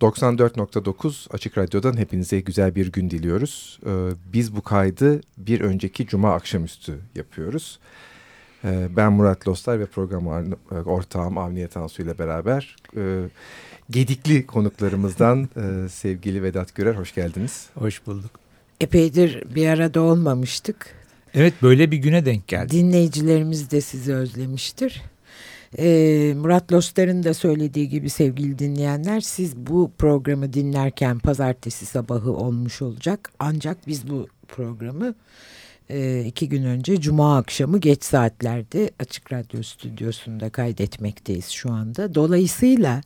94.9 Açık Radyo'dan hepinize güzel bir gün diliyoruz. Ee, biz bu kaydı bir önceki cuma akşamüstü yapıyoruz. Ee, ben Murat Lostar ve program ortağım Avniye Tansu ile beraber e, gedikli konuklarımızdan e, sevgili Vedat Görer hoş geldiniz. Hoş bulduk. Epeydir bir arada olmamıştık. Evet böyle bir güne denk geldi. Dinleyicilerimiz de sizi özlemiştir. Murat Lostar'ın da söylediği gibi sevgili dinleyenler siz bu programı dinlerken pazartesi sabahı olmuş olacak. Ancak biz bu programı iki gün önce cuma akşamı geç saatlerde Açık Radyo stüdyosunda kaydetmekteyiz şu anda. Dolayısıyla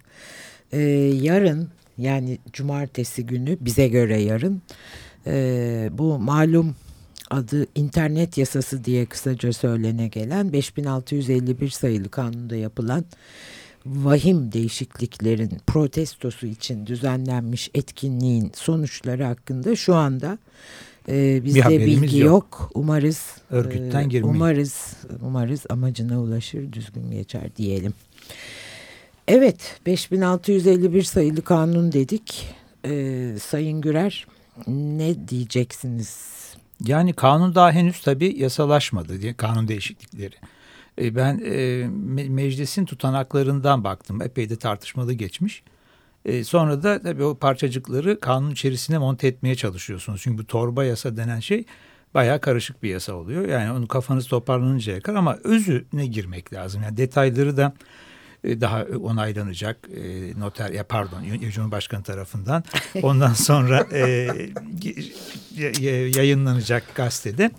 yarın yani cumartesi günü bize göre yarın bu malum adı internet yasası diye kısaca söylene gelen 5651 sayılı kanunda yapılan vahim değişikliklerin protestosu için düzenlenmiş etkinliğin sonuçları hakkında şu anda e, bizde bilgi yok. yok. Umarız örgütten e, umarız umarız amacına ulaşır, düzgün geçer diyelim. Evet, 5651 sayılı kanun dedik. E, Sayın Gürer ne diyeceksiniz yani kanun daha henüz tabii yasalaşmadı diye kanun değişiklikleri. E, ben e, meclisin tutanaklarından baktım. Epey de tartışmalı geçmiş. E, sonra da tabii o parçacıkları kanun içerisine monte etmeye çalışıyorsunuz. Çünkü bu torba yasa denen şey bayağı karışık bir yasa oluyor. Yani onu kafanız toparlanıncaya kadar ama özüne girmek lazım. Yani detayları da daha onaylanacak e, noter ya pardon Cumhurbaşkanı tarafından ondan sonra e, yayınlanacak gazetede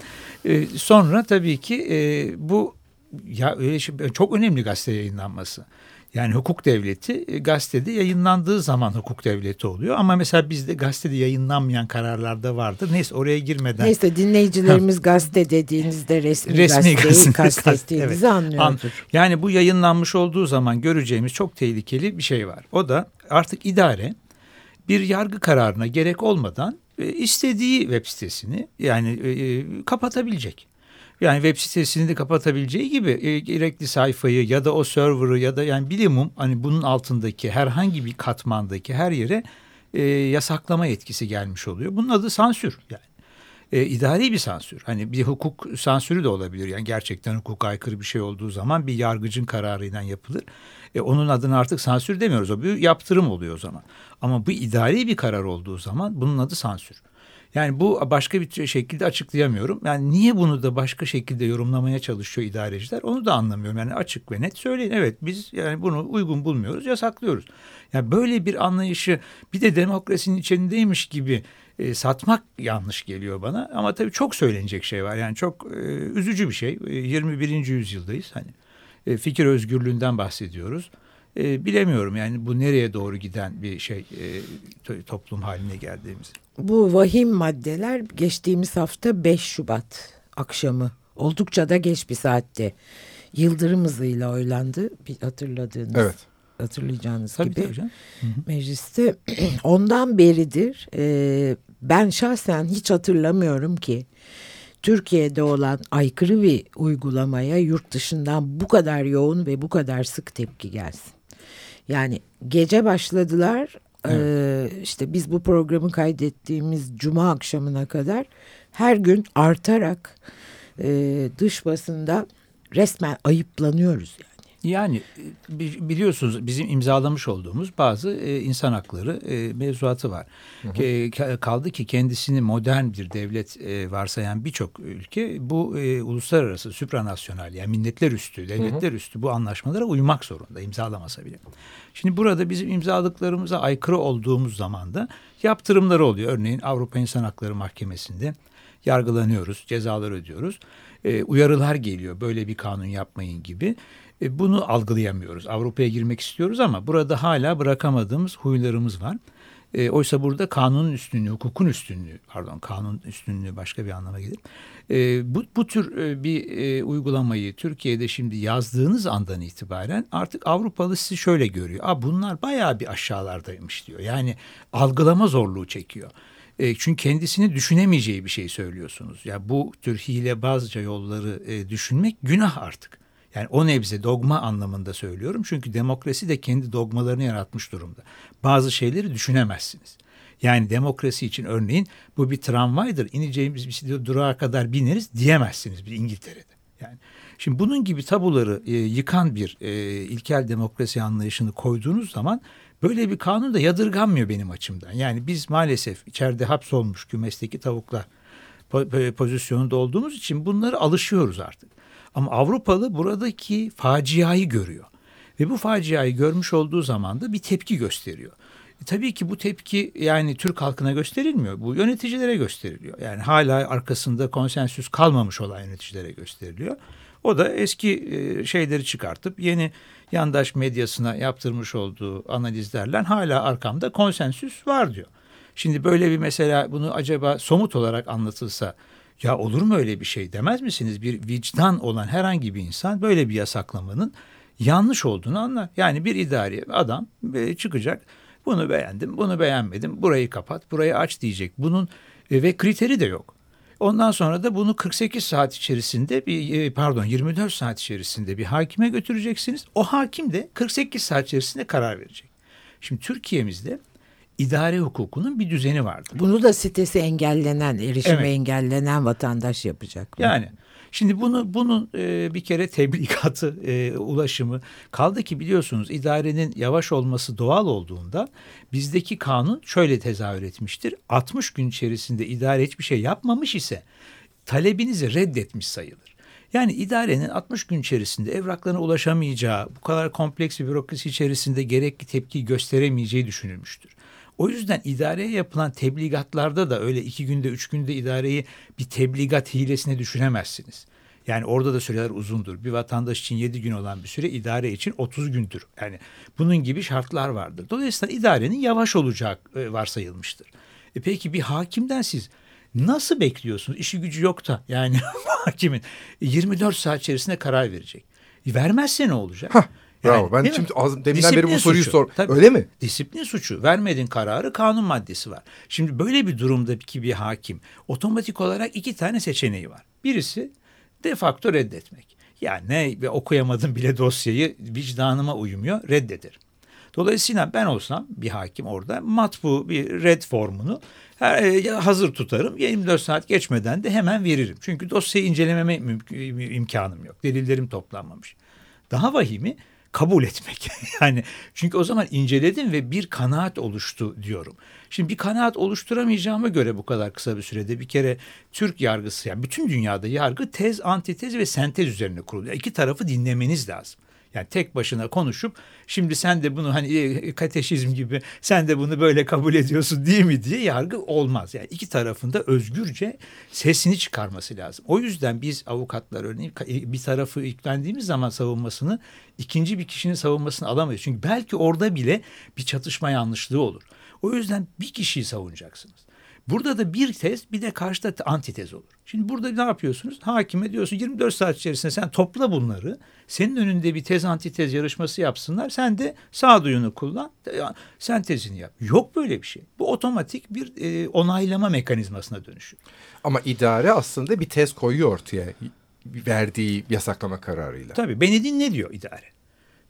e, sonra tabii ki e, bu ya öyle şey, çok önemli gazete yayınlanması. Yani hukuk devleti e, gazetede yayınlandığı zaman hukuk devleti oluyor. Ama mesela bizde gazetede yayınlanmayan kararlarda vardır. Neyse oraya girmeden. Neyse dinleyicilerimiz gazete dediğinizde resmi, resmi gazeteyi kastettiğinizi evet. anlıyordur. Yani bu yayınlanmış olduğu zaman göreceğimiz çok tehlikeli bir şey var. O da artık idare bir yargı kararına gerek olmadan e, istediği web sitesini yani e, kapatabilecek. Yani web sitesini de kapatabileceği gibi e, gerekli sayfayı ya da o server'ı ya da yani bilimum hani bunun altındaki herhangi bir katmandaki her yere e, yasaklama yetkisi gelmiş oluyor. Bunun adı sansür yani. E, idari bir sansür. Hani bir hukuk sansürü de olabilir. Yani gerçekten hukuk aykırı bir şey olduğu zaman bir yargıcın kararıyla yapılır. E, onun adını artık sansür demiyoruz. O bir yaptırım oluyor o zaman. Ama bu idari bir karar olduğu zaman bunun adı sansür. Yani bu başka bir şekilde açıklayamıyorum. Yani niye bunu da başka şekilde yorumlamaya çalışıyor idareciler onu da anlamıyorum. Yani açık ve net söyleyin. Evet biz yani bunu uygun bulmuyoruz, yasaklıyoruz. Yani böyle bir anlayışı bir de demokrasinin içindeymiş gibi e, satmak yanlış geliyor bana. Ama tabii çok söylenecek şey var. Yani çok e, üzücü bir şey. E, 21. yüzyıldayız hani. E, fikir özgürlüğünden bahsediyoruz. E, bilemiyorum yani bu nereye doğru giden bir şey e, toplum haline geldiğimiz. Bu vahim maddeler geçtiğimiz hafta 5 Şubat akşamı oldukça da geç bir saatte yıldırım hızıyla oylandı. Bir hatırladığınız. Evet. Hatırlayacağınız tabii, gibi tabii mecliste ondan beridir e, ben şahsen hiç hatırlamıyorum ki Türkiye'de olan aykırı bir uygulamaya yurt dışından bu kadar yoğun ve bu kadar sık tepki gelsin. Yani gece başladılar Evet. Ee, işte biz bu programı kaydettiğimiz cuma akşamına kadar her gün artarak e, dış basında resmen ayıplanıyoruz yani. Yani e, biliyorsunuz bizim imzalamış olduğumuz bazı e, insan hakları e, mevzuatı var. Hı hı. Kaldı ki kendisini modern bir devlet varsayan birçok ülke bu uluslararası supranasyonal yani milletler üstü, devletler hı hı. üstü bu anlaşmalara uymak zorunda imzalamasa bile. Şimdi burada bizim imzaladıklarımıza aykırı olduğumuz zaman da yaptırımları oluyor. Örneğin Avrupa İnsan Hakları Mahkemesi'nde yargılanıyoruz, cezalar ödüyoruz. uyarılar geliyor böyle bir kanun yapmayın gibi. E, bunu algılayamıyoruz. Avrupa'ya girmek istiyoruz ama burada hala bırakamadığımız huylarımız var. E, oysa burada kanunun üstünlüğü, hukukun üstünlüğü, pardon kanun üstünlüğü başka bir anlama gelir. E, bu, bu tür bir uygulamayı Türkiye'de şimdi yazdığınız andan itibaren artık Avrupalı sizi şöyle görüyor. Aa, bunlar bayağı bir aşağılardaymış diyor. Yani algılama zorluğu çekiyor. Çünkü kendisini düşünemeyeceği bir şey söylüyorsunuz. Ya yani bu tür hile bazıca yolları düşünmek günah artık. Yani o nebze dogma anlamında söylüyorum. Çünkü demokrasi de kendi dogmalarını yaratmış durumda. Bazı şeyleri düşünemezsiniz. Yani demokrasi için örneğin bu bir tramvaydır. İneceğimiz bir durağa kadar bineriz diyemezsiniz bir İngiltere'de. Yani şimdi bunun gibi tabuları e, yıkan bir e, ilkel demokrasi anlayışını koyduğunuz zaman böyle bir kanun da yadırganmıyor benim açımdan. Yani biz maalesef içeride hapsolmuş kümesteki tavuklar pozisyonunda olduğumuz için bunları alışıyoruz artık. Ama Avrupalı buradaki faciayı görüyor. Ve bu faciayı görmüş olduğu zaman da bir tepki gösteriyor. E, tabii ki bu tepki yani Türk halkına gösterilmiyor. Bu yöneticilere gösteriliyor. Yani hala arkasında konsensüs kalmamış olan yöneticilere gösteriliyor. O da eski e, şeyleri çıkartıp yeni yandaş medyasına yaptırmış olduğu analizlerle hala arkamda konsensüs var diyor. Şimdi böyle bir mesela bunu acaba somut olarak anlatılsa ya olur mu öyle bir şey demez misiniz? Bir vicdan olan herhangi bir insan böyle bir yasaklamanın yanlış olduğunu anlar. Yani bir idari adam e, çıkacak bunu beğendim, bunu beğenmedim, burayı kapat, burayı aç diyecek. Bunun e, ve kriteri de yok. Ondan sonra da bunu 48 saat içerisinde bir e, pardon 24 saat içerisinde bir hakime götüreceksiniz. O hakim de 48 saat içerisinde karar verecek. Şimdi Türkiye'mizde idare hukukunun bir düzeni vardır. Bunu da sitesi engellenen, erişime evet. engellenen vatandaş yapacak. Mı? Yani şimdi bunu bunun e, bir kere tebligatı, e, ulaşımı kaldı ki biliyorsunuz idarenin yavaş olması doğal olduğunda bizdeki kanun şöyle tezahür etmiştir. 60 gün içerisinde idare hiçbir şey yapmamış ise talebinizi reddetmiş sayılır. Yani idarenin 60 gün içerisinde evraklarına ulaşamayacağı, bu kadar kompleks bir bürokrasi içerisinde gerekli tepki gösteremeyeceği düşünülmüştür. O yüzden idareye yapılan tebligatlarda da öyle iki günde üç günde idareyi bir tebligat hilesine düşünemezsiniz. Yani orada da süreler uzundur. Bir vatandaş için yedi gün olan bir süre idare için otuz gündür. Yani bunun gibi şartlar vardır. Dolayısıyla idarenin yavaş olacağı e, varsayılmıştır. E peki bir hakimden siz nasıl bekliyorsunuz? İşi gücü yok da yani hakimin 24 saat içerisinde karar verecek. E vermezse ne olacak? Hah. Bravo. Yani, ben şimdi az, deminden beri bu soruyu sor. Tabii, Öyle mi? Disiplin suçu. Vermedin kararı kanun maddesi var. Şimdi böyle bir durumdaki bir hakim otomatik olarak iki tane seçeneği var. Birisi de facto reddetmek. Yani ne ve okuyamadım bile dosyayı vicdanıma uymuyor reddederim. Dolayısıyla ben olsam bir hakim orada matbu bir red formunu e, hazır tutarım. 24 saat geçmeden de hemen veririm. Çünkü dosyayı incelememe imkanım yok. Delillerim toplanmamış. Daha vahimi kabul etmek. yani çünkü o zaman inceledim ve bir kanaat oluştu diyorum. Şimdi bir kanaat oluşturamayacağıma göre bu kadar kısa bir sürede bir kere Türk yargısı yani bütün dünyada yargı tez, antitez ve sentez üzerine kuruluyor. İki tarafı dinlemeniz lazım. Yani tek başına konuşup şimdi sen de bunu hani e, kateşizm gibi sen de bunu böyle kabul ediyorsun değil mi diye yargı olmaz. Yani iki tarafında özgürce sesini çıkarması lazım. O yüzden biz avukatlar örneğin e, bir tarafı yüklendiğimiz zaman savunmasını ikinci bir kişinin savunmasını alamayız. Çünkü belki orada bile bir çatışma yanlışlığı olur. O yüzden bir kişiyi savunacaksınız. Burada da bir tez bir de karşıda antitez olur. Şimdi burada ne yapıyorsunuz? Hakime diyorsun 24 saat içerisinde sen topla bunları. Senin önünde bir tez antitez yarışması yapsınlar. Sen de sağduyunu kullan. Sen tezini yap. Yok böyle bir şey. Bu otomatik bir e, onaylama mekanizmasına dönüşüyor. Ama idare aslında bir tez koyuyor ortaya verdiği yasaklama kararıyla. Tabii beni dinle diyor idare.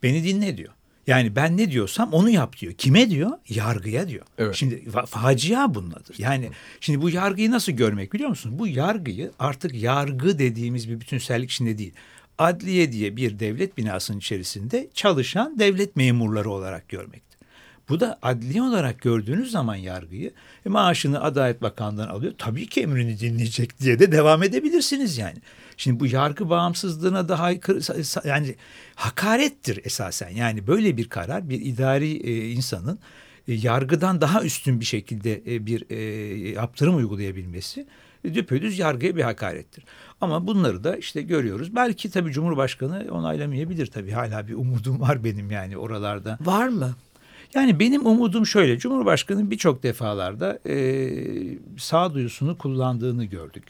Beni dinle diyor. Yani ben ne diyorsam onu yap diyor. Kime diyor? Yargıya diyor. Evet. Şimdi facia bunladır. Yani şimdi bu yargıyı nasıl görmek biliyor musunuz? Bu yargıyı artık yargı dediğimiz bir bütünsellik içinde değil. Adliye diye bir devlet binasının içerisinde çalışan devlet memurları olarak görmektir. Bu da adliye olarak gördüğünüz zaman yargıyı e, maaşını Adalet Bakanlığı'ndan alıyor. Tabii ki emrini dinleyecek diye de devam edebilirsiniz yani. Şimdi bu yargı bağımsızlığına daha yani hakarettir esasen. Yani böyle bir karar bir idari e, insanın e, yargıdan daha üstün bir şekilde e, bir e, yaptırım uygulayabilmesi düpedüz yargıya bir hakarettir. Ama bunları da işte görüyoruz. Belki tabii Cumhurbaşkanı onaylamayabilir tabii. Hala bir umudum var benim yani oralarda. Var mı? Yani benim umudum şöyle. Cumhurbaşkanı birçok defalarda e, sağduyusunu kullandığını gördük.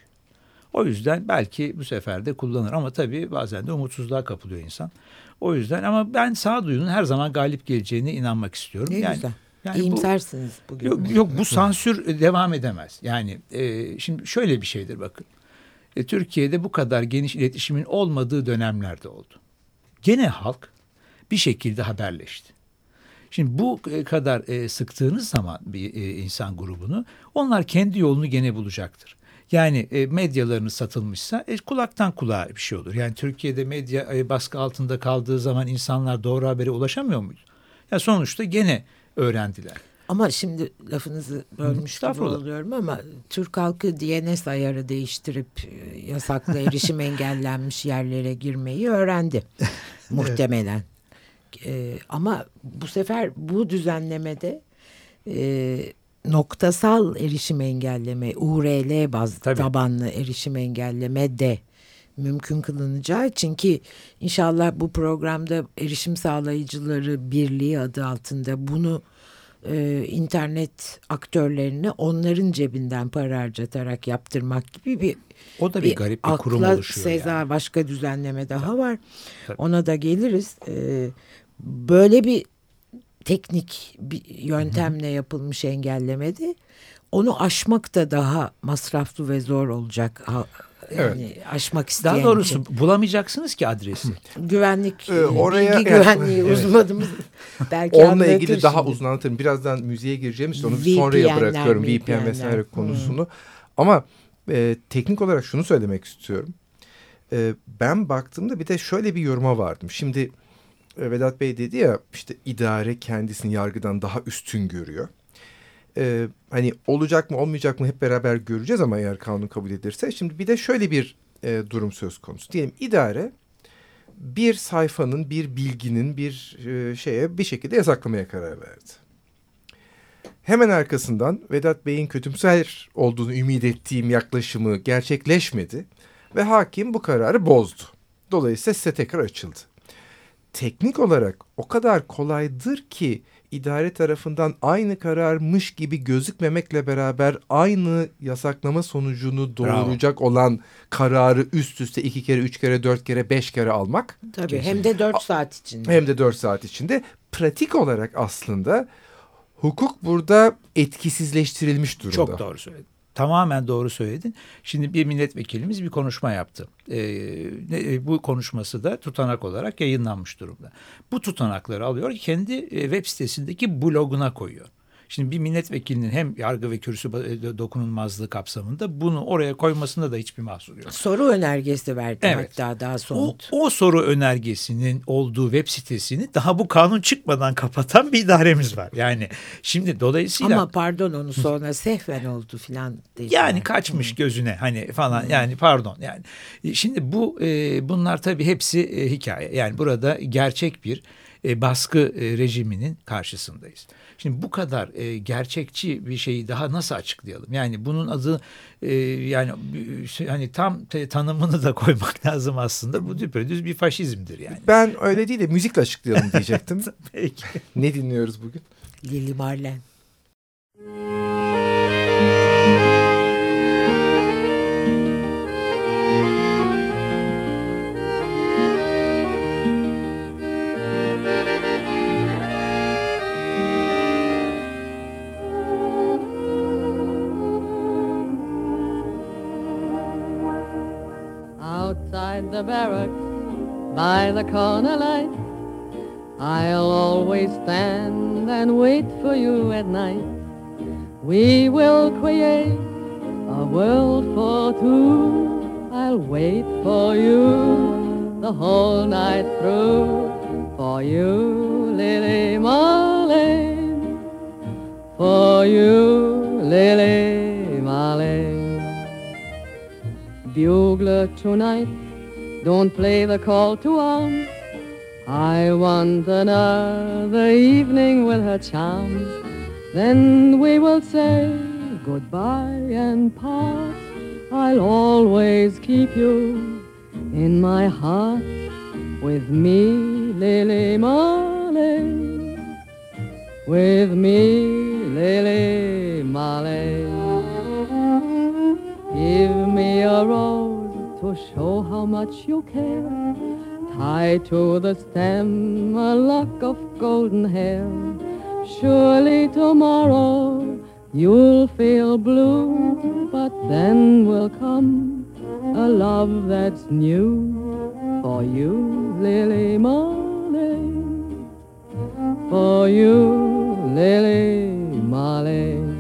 O yüzden belki bu sefer de kullanır ama tabii bazen de umutsuzluğa kapılıyor insan. O yüzden ama ben sağduyunun her zaman galip geleceğine inanmak istiyorum. Ne yani, güzel. Yani İyimsersiniz bu, bugün. Yok, yok bu sansür devam edemez. Yani e, şimdi şöyle bir şeydir bakın. E, Türkiye'de bu kadar geniş iletişimin olmadığı dönemlerde oldu. gene halk bir şekilde haberleşti. Şimdi bu kadar e, sıktığınız zaman bir e, insan grubunu onlar kendi yolunu gene bulacaktır. Yani e, medyalarını satılmışsa e, kulaktan kulağa bir şey olur. Yani Türkiye'de medya e, baskı altında kaldığı zaman insanlar doğru habere ulaşamıyor muydu? Ya sonuçta gene öğrendiler. Ama şimdi lafınızı bölmüş gibi oluyorum ama Türk halkı DNS ayarı değiştirip e, yasaklı erişim engellenmiş yerlere girmeyi öğrendi. Muhtemelen. E, ama bu sefer bu düzenlemede e, noktasal erişim engelleme, URL bazlı Tabii. tabanlı erişim engelleme de mümkün kılınacağı için ki inşallah bu programda erişim sağlayıcıları birliği adı altında bunu e, internet aktörlerine onların cebinden para harcatarak yaptırmak gibi bir o da bir, bir garip bir kurum oluşuyor. Seza yani. başka düzenleme daha Tabii. var. Tabii. Ona da geliriz. E, böyle bir teknik bir yöntemle yapılmış engellemedi. Onu aşmak da daha masraflı ve zor olacak. Yani evet. aşmak isteyen Daha doğrusu için. bulamayacaksınız ki adresi. Güvenlik, ee, oraya, bilgi güvenliği evet. uzmanımız belki Onunla ilgili şimdi. daha uzun anlatırım. Birazdan müziğe gireceğimiz için onu VPN'ler, sonraya bırakıyorum. VPN, VPN vesaire konusunu. Hmm. Ama e, teknik olarak şunu söylemek istiyorum. E, ben baktığımda bir de şöyle bir yoruma vardım. Şimdi Vedat Bey dedi ya işte idare kendisini yargıdan daha üstün görüyor. Ee, hani olacak mı olmayacak mı hep beraber göreceğiz ama eğer kanun kabul edilirse. Şimdi bir de şöyle bir e, durum söz konusu. Diyelim idare bir sayfanın, bir bilginin bir e, şeye bir şekilde yasaklamaya karar verdi. Hemen arkasından Vedat Bey'in kötümser olduğunu ümit ettiğim yaklaşımı gerçekleşmedi ve hakim bu kararı bozdu. Dolayısıyla site tekrar açıldı teknik olarak o kadar kolaydır ki idare tarafından aynı kararmış gibi gözükmemekle beraber aynı yasaklama sonucunu doğuracak Bravo. olan kararı üst üste iki kere, üç kere, dört kere, beş kere almak. Tabii kesin. hem de dört saat içinde. Hem de dört saat içinde. Pratik olarak aslında hukuk burada etkisizleştirilmiş durumda. Çok doğru söyledin. Tamamen doğru söyledin. Şimdi bir milletvekilimiz bir konuşma yaptı. Ee, bu konuşması da tutanak olarak yayınlanmış durumda. Bu tutanakları alıyor kendi e, web sitesindeki bloguna koyuyor. Şimdi bir milletvekilinin hem yargı ve kürsü e, dokunulmazlığı kapsamında bunu oraya koymasında da hiçbir mahsur yok. Soru önergesi verdi evet. hatta daha somut. O, o soru önergesinin olduğu web sitesini daha bu kanun çıkmadan kapatan bir idaremiz var. Yani şimdi dolayısıyla... Ama pardon onu sonra sehven oldu filan. Yani kaçmış Hı. gözüne hani falan yani pardon yani. Şimdi bu e, bunlar tabii hepsi e, hikaye. Yani burada gerçek bir e, baskı e, rejiminin karşısındayız. Şimdi bu kadar e, gerçekçi bir şeyi daha nasıl açıklayalım? Yani bunun adı e, yani hani tam te, tanımını da koymak lazım aslında. Bu düpedüz bir faşizmdir yani. Ben öyle değil de müzikle açıklayalım diyecektim. Peki. Ne dinliyoruz bugün? Lili Marlen. The barracks by the corner light. I'll always stand and wait for you at night. We will create a world for two. I'll wait for you the whole night through. For you, Lily Marlene. For you, Lily Marlene. Bugler tonight don't play the call to arms. I want another evening with her charms. Then we will say goodbye and part. I'll always keep you in my heart with me, Lily Marley. With me, Lily Marley. Give me a rose to show how much you care. Tie to the stem a lock of golden hair. Surely tomorrow you'll feel blue, but then will come a love that's new for you, Lily Marley, for you, Lily Marley.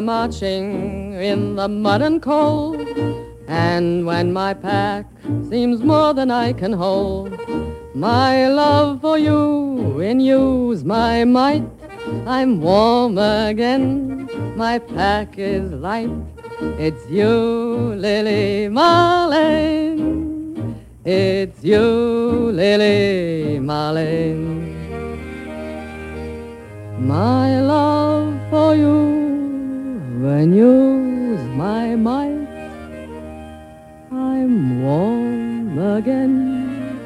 Marching in the mud and cold, and when my pack seems more than I can hold. My love for you in my might. I'm warm again, my pack is light. It's you, Lily Marlin. It's you, Lily Marlin. My love for you when you's my might. I'm warm again.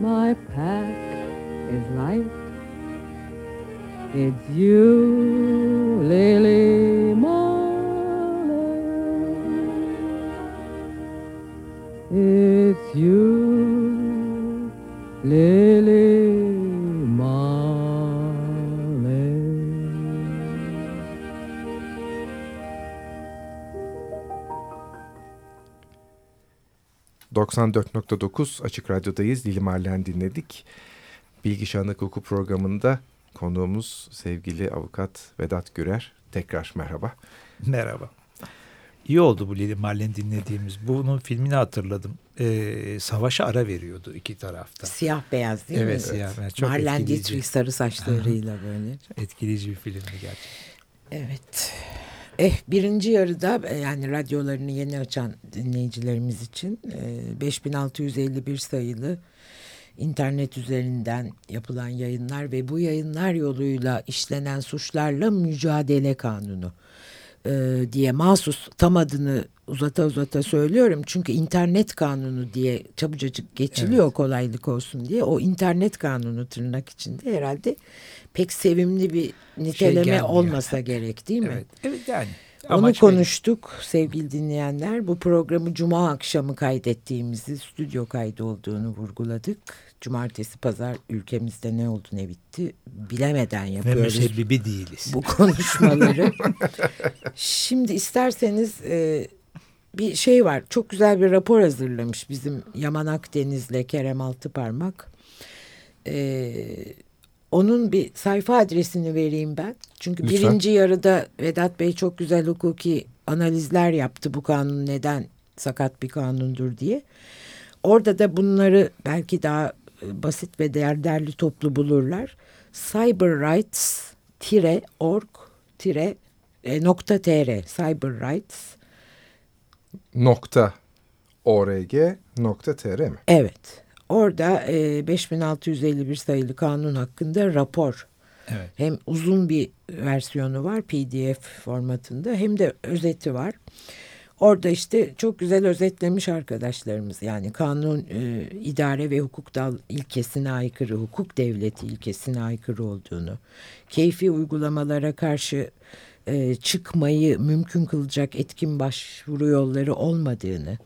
My pack is light. It's you, 94.9 Açık Radyo'dayız. Lili Marlen dinledik. Bilgi Şanlık Hukuku programında konuğumuz sevgili avukat Vedat Gürer. Tekrar merhaba. Merhaba. İyi oldu bu Lili Marlen dinlediğimiz. Bunun filmini hatırladım. Ee, savaşa ara veriyordu iki tarafta. Siyah beyaz değil mi? Evet siyah beyaz. Çok etkileyici. Dietrich sarı saçlarıyla böyle. Etkileyici bir filmdi gerçekten. Evet. Eh birinci yarıda e, yani radyolarını yeni açan dinleyicilerimiz için e, 5651 sayılı internet üzerinden yapılan yayınlar ve bu yayınlar yoluyla işlenen suçlarla mücadele kanunu e, diye mahsus tam adını uzata uzata söylüyorum. Çünkü internet kanunu diye çabucacık geçiliyor Evet. kolaylık olsun diye. O internet kanunu tırnak içinde herhalde pek sevimli bir niteleme gelmiyor. olmasa gerek değil mi? Evet, evet yani. Onu amaç konuştuk sevgili dinleyenler. Bu programı cuma akşamı kaydettiğimizi, stüdyo kaydı olduğunu vurguladık. Cumartesi, pazar ülkemizde ne oldu ne bitti bilemeden belli. Ve yapıyoruz müsebbibi değiliz. bu konuşmaları. Şimdi isterseniz e, bir şey var. Çok güzel bir rapor hazırlamış bizim Yaman Akdeniz'le Kerem Altıparmak. E, onun bir sayfa adresini vereyim ben. Çünkü Lütfen. birinci yarıda Vedat Bey çok güzel hukuki analizler yaptı bu kanun neden sakat bir kanundur diye. Orada da bunları belki daha e, basit ve değer toplu bulurlar. cyberrights-org e, cyberrights Nokta org nokta tr mi? evet orada e, 5651 sayılı kanun hakkında rapor Evet. hem uzun bir versiyonu var pdf formatında hem de özeti var. Orada işte çok güzel özetlemiş arkadaşlarımız. Yani kanun, e, idare ve hukuk dal ilkesine aykırı, hukuk devleti ilkesine aykırı olduğunu, keyfi uygulamalara karşı e, çıkmayı mümkün kılacak etkin başvuru yolları olmadığını,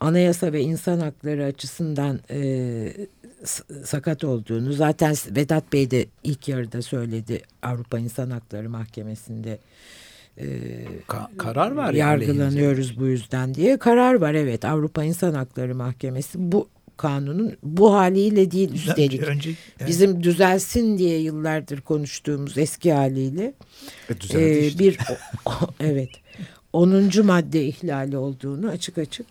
anayasa ve insan hakları açısından e, sakat olduğunu zaten Vedat Bey de ilk yarıda söyledi Avrupa İnsan Hakları Mahkemesi'nde e, Ka- karar var ya yargılanıyoruz bu yüzden diye karar var evet Avrupa İnsan Hakları Mahkemesi bu kanunun bu haliyle değil üstelik Önce, evet. bizim düzelsin diye yıllardır konuştuğumuz eski haliyle E, düzeldi e, işte. bir evet 10. madde ihlali olduğunu açık açık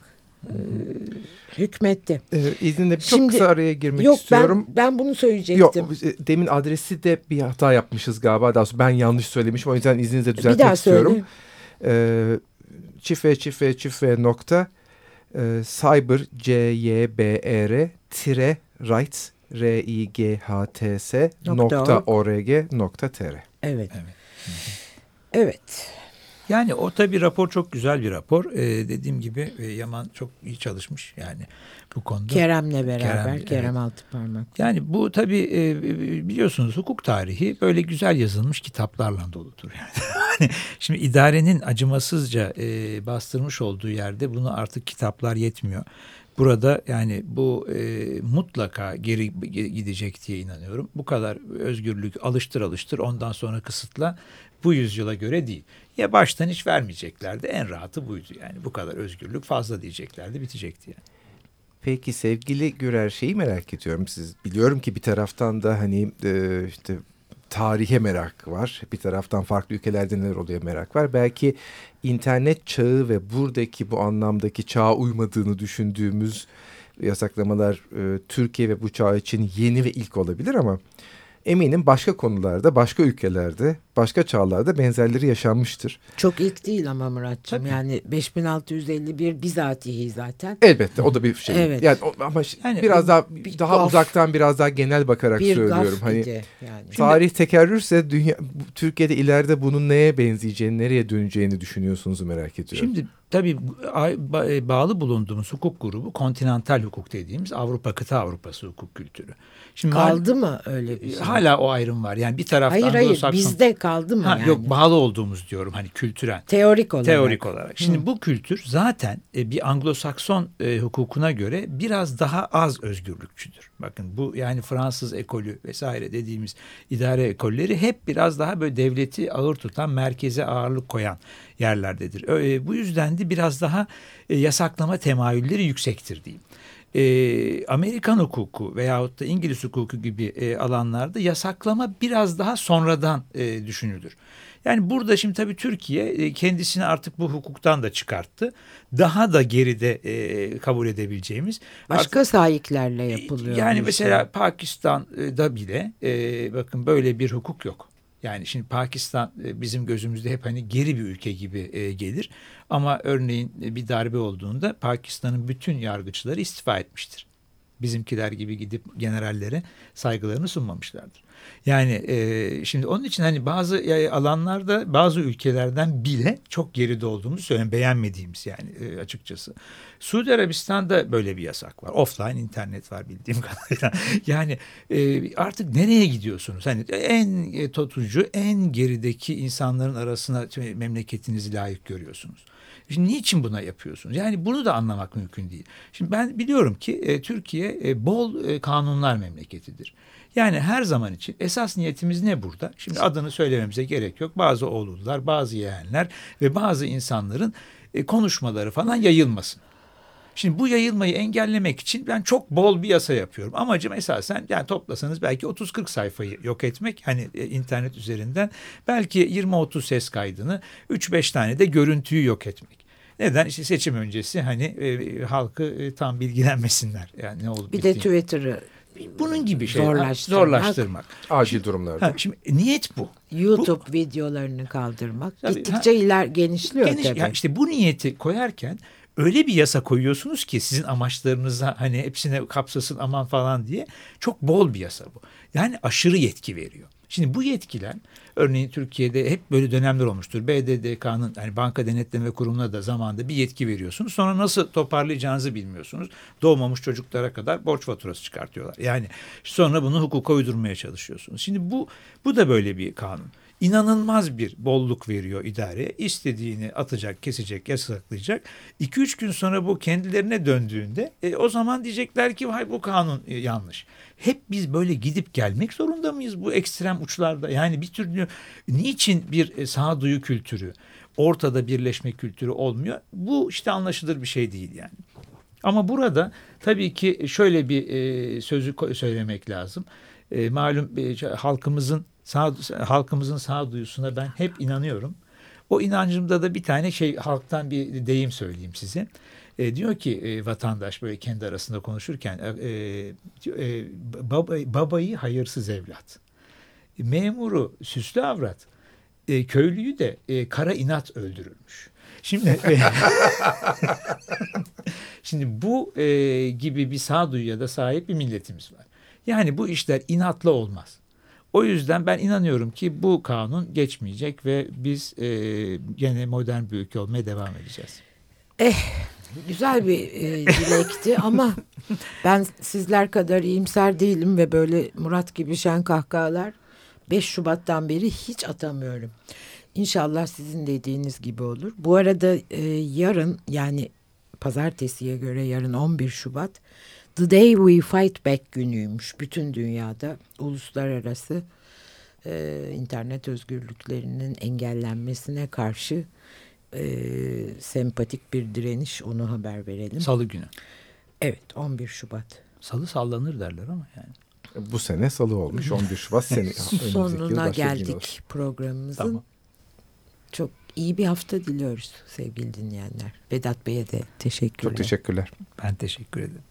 hükmetti. E, izninle çok Şimdi- kısa araya girmek Yok istiyorum. ben ben bunu söyleyecektim. Yok e, demin adresi de bir hata yapmışız galiba. Daha sonra ben yanlış söylemişim. O yüzden izninizle bir düzeltmek daha istiyorum. Ee, çife çife çife nokta e, cyber c y b e r tire rights r i g h t s Nokta nokta org. org nokta tr. Evet. Evet. Evet. Yani o tabii rapor çok güzel bir rapor. Ee, dediğim gibi e, Yaman çok iyi çalışmış yani bu konuda. Kerem'le beraber Kerem, Kerem, evet. Altıparmak. Yani bu tabii e, biliyorsunuz hukuk tarihi böyle güzel yazılmış kitaplarla doludur yani. Şimdi idarenin acımasızca e, bastırmış olduğu yerde bunu artık kitaplar yetmiyor. Burada yani bu e, mutlaka geri gidecek diye inanıyorum. Bu kadar özgürlük alıştır alıştır ondan sonra kısıtla bu yüzyıla göre değil. Ya baştan hiç vermeyeceklerdi en rahatı buydu yani bu kadar özgürlük fazla diyeceklerdi bitecekti yani. Peki sevgili Gürer şeyi merak ediyorum siz. Biliyorum ki bir taraftan da hani e, işte tarihe merak var. Bir taraftan farklı ülkelerde neler oluyor merak var. Belki internet çağı ve buradaki bu anlamdaki çağa uymadığını düşündüğümüz yasaklamalar e, Türkiye ve bu çağ için yeni ve ilk olabilir ama eminim başka konularda, başka ülkelerde, başka çağlarda benzerleri yaşanmıştır. Çok ilk değil ama Muratçım. Tabii. Yani 5651 bizatihi zaten. Elbette o da bir şey. Evet. Yani o- ama Yani biraz daha bir daha gaf. uzaktan biraz daha genel bakarak Bir söylüyorum. gaf Hani yani. tarih tekerrürse dünya Türkiye'de ileride bunun neye benzeyeceğini, nereye döneceğini düşünüyorsunuz merak ediyorum. Şimdi tabii e, bağlı bulunduğumuz hukuk grubu kontinental hukuk dediğimiz Avrupa kıta Avrupası hukuk kültürü. Şimdi mal- Kaldı mı öyle bir şey? hala o ayrım var. Yani bir taraftan hayır hayır bizde kaldı mı Ha, yani? Yok bağlı olduğumuz diyorum hani kültürel. Teorik olarak. Teorik olarak. Şimdi bu kültür zaten e, bir Anglo-Sakson e, hukukuna göre biraz daha az özgürlükçüdür. Bakın bu yani Fransız ekolü vesaire dediğimiz idare ekolleri hep biraz daha böyle devleti ağır tutan, merkeze ağırlık koyan yerlerdedir. E, bu yüzden de biraz daha e, yasaklama temayülleri yüksektir diyeyim. E, Amerikan hukuku veyahut da İngiliz hukuku gibi e, alanlarda yasaklama biraz daha sonradan e, düşünülür. Yani burada şimdi tabii Türkiye e, kendisini artık bu hukuktan da çıkarttı. Daha da geride e, kabul edebileceğimiz. Başka sahiplerle yapılıyor. Yani mesela. Pakistan'da bile e, bakın böyle bir hukuk yok. Yani şimdi Pakistan e, bizim gözümüzde hep hani geri bir ülke gibi e, gelir. Ama örneğin e, bir darbe olduğunda Pakistan'ın bütün yargıçları istifa etmiştir. Bizimkiler gibi gidip generallere saygılarını sunmamışlardır. Yani e, şimdi onun için hani bazı alanlarda bazı ülkelerden bile çok geride olduğumuzu söyleyeyim. Beğenmediğimiz yani e, açıkçası. Suudi Arabistan'da böyle bir yasak var. Offline internet var bildiğim kadarıyla. Yani e, artık nereye gidiyorsunuz? Hani en e, tutucu, en gerideki insanların arasına memleketinizi layık görüyorsunuz. Şimdi niçin buna yapıyorsunuz? Yani bunu da anlamak mümkün değil. Şimdi ben biliyorum ki e, Türkiye e, bol e, kanunlar memleketidir. Yani her zaman için esas niyetimiz ne burada? Şimdi adını söylememize gerek yok. Bazı oğullar, bazı yeğenler ve bazı insanların e, konuşmaları falan yayılmasın. Şimdi bu yayılmayı engellemek için ben çok bol bir yasa yapıyorum. Amacım esasen yani toplasanız belki 30-40 sayfayı yok etmek. Hani e, internet üzerinden belki 20-30 ses kaydını 3-5 tane de görüntüyü yok etmek. Neden? İşte seçim öncesi hani e, halkı e, tam bilgilenmesinler. Yani ne olup bir de. Twitter'ı Bunun gibi şeyler. Zorlaştırmak. Zorlaştırmak. Acil durumlarda. Ha, şimdi niyet bu. YouTube videolarını kaldırmak. Tabii, Gittikçe iler genişliyor Geniş, tabii. ya işte bu niyeti koyarken öyle bir yasa koyuyorsunuz ki sizin amaçlarınıza hani hepsine kapsasın aman falan diye çok bol bir yasa bu. Yani aşırı yetki veriyor. Şimdi bu yetkiler örneğin Türkiye'de hep böyle dönemler olmuştur. BDDK'nın yani banka denetleme kurumuna da zamanda bir yetki veriyorsunuz. Sonra nasıl toparlayacağınızı bilmiyorsunuz. Doğmamış çocuklara kadar borç faturası çıkartıyorlar. Yani sonra bunu hukuka uydurmaya çalışıyorsunuz. Şimdi bu bu da böyle bir kanun inanılmaz bir bolluk veriyor idareye. İstediğini atacak, kesecek, yasaklayacak. 2-3 gün sonra bu kendilerine döndüğünde e, o zaman diyecekler ki vay bu kanun e, yanlış. Hep biz böyle gidip gelmek zorunda mıyız bu ekstrem uçlarda? Yani bir türlü niçin bir e, sağduyu kültürü, ortada birleşme kültürü olmuyor? Bu işte anlaşılır bir şey değil yani. Ama burada tabii ki şöyle bir e, sözü söylemek lazım. E, malum e, halkımızın sağ, halkımızın sağduyusuna ben hep inanıyorum. O inancımda da bir tane şey halktan bir deyim söyleyeyim size. E, diyor ki e, vatandaş böyle kendi arasında konuşurken e, e, baba, babayı hayırsız evlat, memuru süslü avrat, e, köylüyü de e, kara inat öldürülmüş. Şimdi şimdi bu e, gibi bir sağduyuya da sahip bir milletimiz var. Yani bu işler inatla olmaz. O yüzden ben inanıyorum ki bu kanun geçmeyecek ve biz e, gene modern bir ülke olmaya devam edeceğiz. Güzel bir e, dilekti ama ben sizler kadar iyimser değilim ve böyle Murat gibi şen kahkahalar 5 Şubat'tan beri hiç atamıyorum. İnşallah sizin dediğiniz gibi olur. Bu arada e, yarın yani pazartesiye göre yarın 11 Şubat The Day We Fight Back günüymüş. Bütün dünyada uluslararası e, internet özgürlüklerinin engellenmesine karşı e, sempatik bir direniş onu haber verelim. Salı günü. Evet 11 Şubat. Salı sallanır derler ama yani. Bu sene salı olmuş 11 Şubat yıl Sonuna geldik programımızın. Tamam. Çok iyi bir hafta diliyoruz sevgili dinleyenler. Vedat Bey'e de teşekkürler. Çok teşekkürler. Ben teşekkür ederim.